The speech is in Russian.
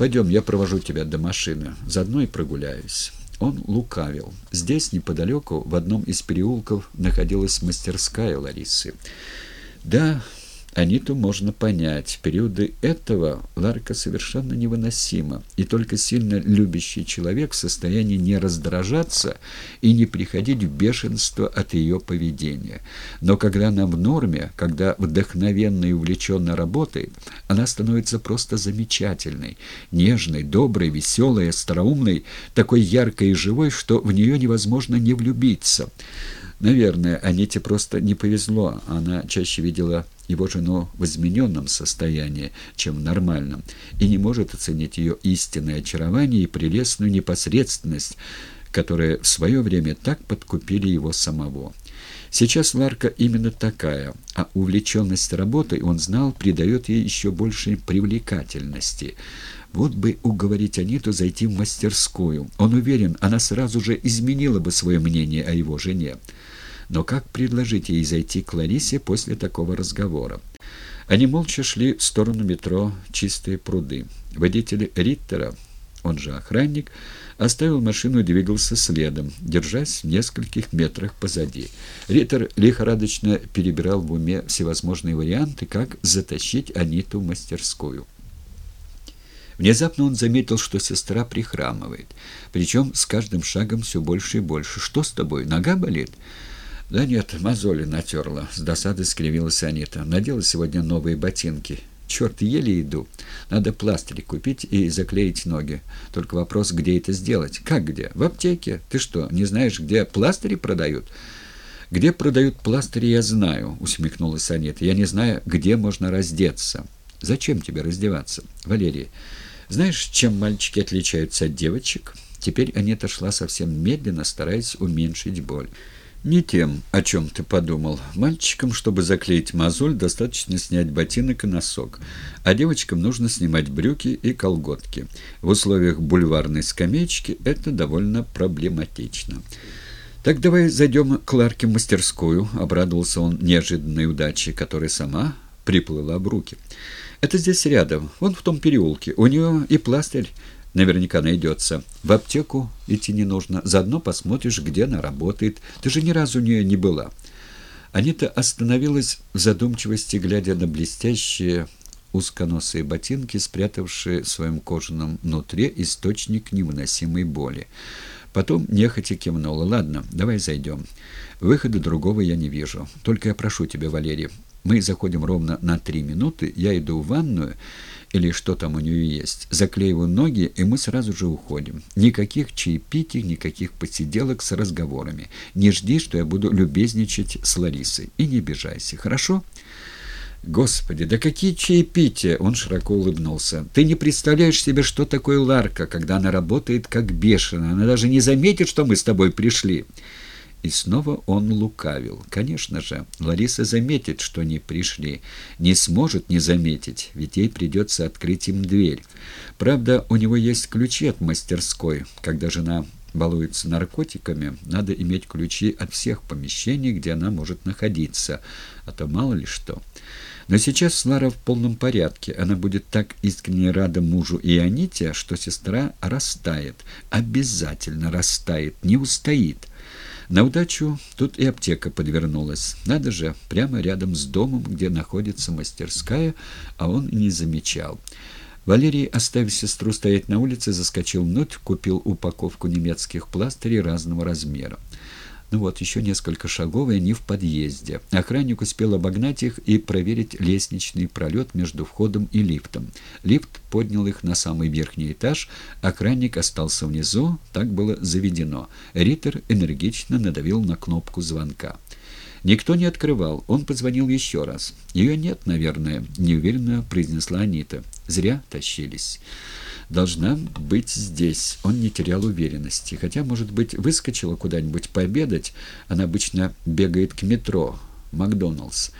Пойдем, я провожу тебя до машины, заодно и прогуляюсь». Он лукавил. Здесь, неподалеку, в одном из переулков, находилась мастерская Ларисы. Да, Аниту можно понять. В периоды этого Ларка совершенно невыносима, и только сильно любящий человек в состоянии не раздражаться и не приходить в бешенство от ее поведения. Но когда она в норме, когда вдохновенно и увлеченно работает, она становится просто замечательной, нежной, доброй, веселой, остроумной, такой яркой и живой, что в нее невозможно не влюбиться. Наверное, Аните просто не повезло. Она чаще видела его жену в измененном состоянии, чем в нормальном, и не может оценить ее истинное очарование и прелестную непосредственность, которые в свое время так подкупили его самого. Сейчас Ларка именно такая, а увлеченность работой, он знал, придает ей еще большей привлекательности. Вот бы уговорить Аниту зайти в мастерскую. Он уверен, она сразу же изменила бы свое мнение о его жене. Но как предложить ей зайти к Ларисе после такого разговора? Они молча шли в сторону метро «Чистые пруды». Водитель Риттера, он же охранник, оставил машину и двигался следом, держась в нескольких метрах позади. Риттер лихорадочно перебирал в уме всевозможные варианты, как затащить Аниту в мастерскую. Внезапно он заметил, что сестра прихрамывает, причем с каждым шагом все больше и больше. «Что с тобой? Нога болит?» «Да нет, мозоли натерла», — с досады скривилась Анита. «Надела сегодня новые ботинки. Черт, еле иду. Надо пластырь купить и заклеить ноги. Только вопрос, где это сделать? Как где? В аптеке. Ты что, не знаешь, где пластыри продают?» «Где продают пластыри, я знаю», — усмехнулась Анита. «Я не знаю, где можно раздеться». «Зачем тебе раздеваться?» «Валерий, знаешь, чем мальчики отличаются от девочек?» Теперь Анита шла совсем медленно, стараясь уменьшить боль. «Не тем, о чем ты подумал. Мальчикам, чтобы заклеить мозоль, достаточно снять ботинок и носок, а девочкам нужно снимать брюки и колготки. В условиях бульварной скамеечки это довольно проблематично». «Так давай зайдем к Ларке в мастерскую», — обрадовался он неожиданной удаче, которая сама приплыла в руки. «Это здесь рядом, вон в том переулке. У нее и пластырь наверняка найдется. В аптеку идти не нужно. Заодно посмотришь, где она работает. Ты же ни разу у нее не была». Анита остановилась в задумчивости, глядя на блестящие узконосые ботинки, спрятавшие в своем кожаном нутре источник невыносимой боли. Потом нехотя кивнула. «Ладно, давай зайдем. Выхода другого я не вижу. Только я прошу тебя, Валерий, мы заходим ровно на три минуты, я иду в ванную, или что там у нее есть, заклеиваю ноги, и мы сразу же уходим. Никаких чаепитий, никаких посиделок с разговорами. Не жди, что я буду любезничать с Ларисой. И не обижайся, хорошо?» «Господи, да какие чаепития!» Он широко улыбнулся. «Ты не представляешь себе, что такое Ларка, когда она работает как бешеная. Она даже не заметит, что мы с тобой пришли». И снова он лукавил. Конечно же, Лариса заметит, что они пришли. Не сможет не заметить, ведь ей придется открыть им дверь. Правда, у него есть ключи от мастерской. Когда жена балуется наркотиками, надо иметь ключи от всех помещений, где она может находиться, а то мало ли что. Но сейчас Лара в полном порядке. Она будет так искренне рада мужу и Аните, что сестра растает. Обязательно растает, не устоит. На удачу тут и аптека подвернулась. Надо же, прямо рядом с домом, где находится мастерская, а он не замечал. Валерий, оставив сестру стоять на улице, заскочил внутрь, купил упаковку немецких пластырей разного размера. Ну вот, еще несколько шагов, и они в подъезде. Охранник успел обогнать их и проверить лестничный пролет между входом и лифтом. Лифт поднял их на самый верхний этаж, охранник остался внизу, так было заведено. Риттер энергично надавил на кнопку звонка. Никто не открывал. Он позвонил еще раз. «Ее нет, наверное», — неуверенно произнесла Анита. «Зря тащились» должна быть здесь. Он не терял уверенности. Хотя, может быть, выскочила куда-нибудь пообедать. Она обычно бегает к метро, Макдоналдс.